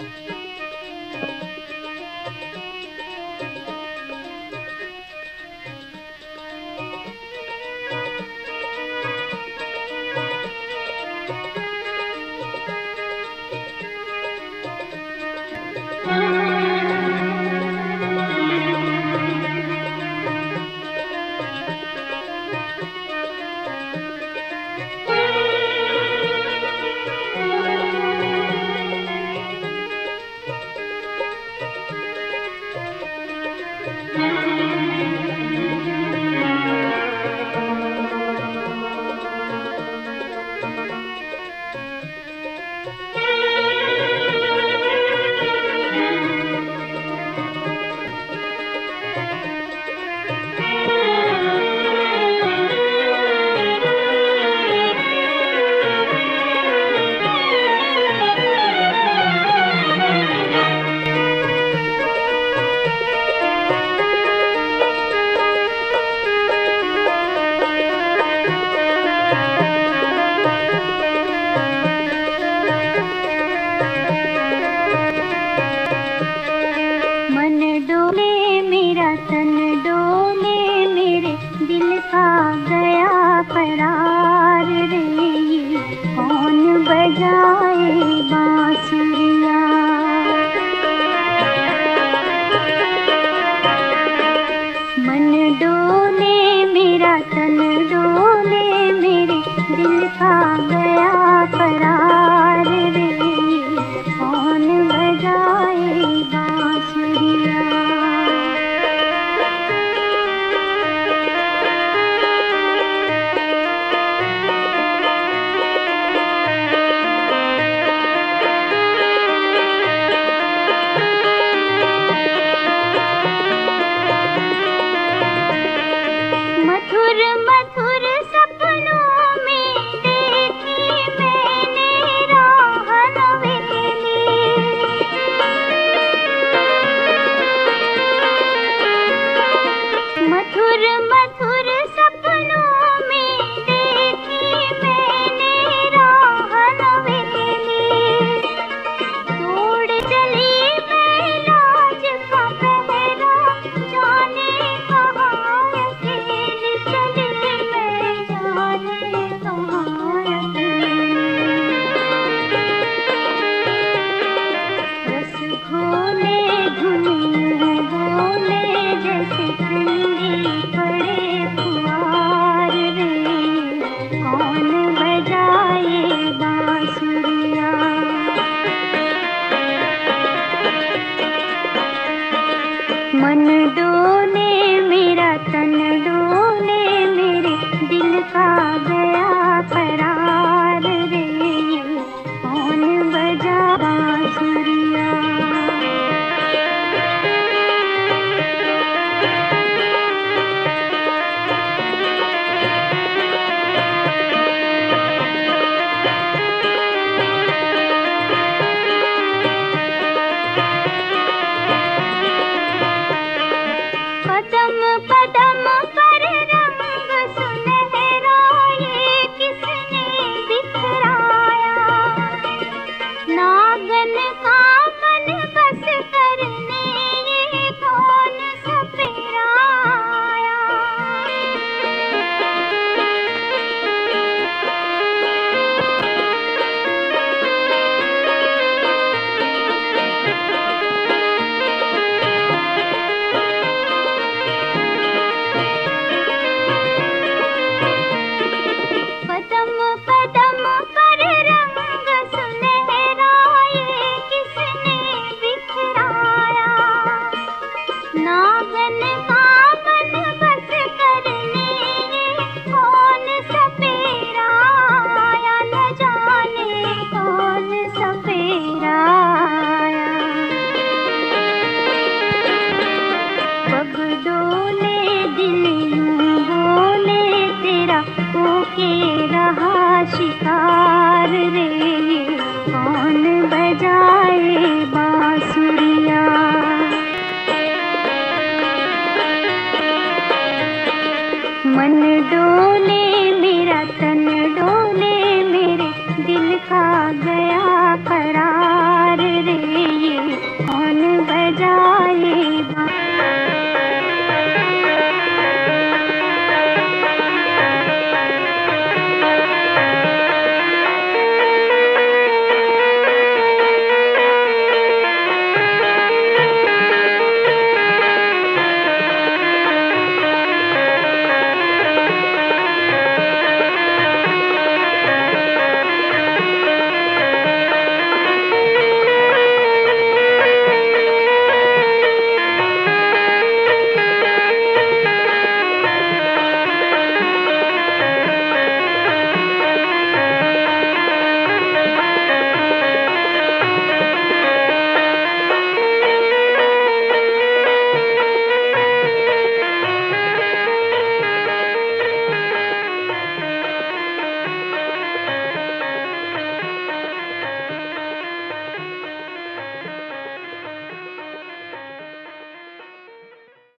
मन गया कदम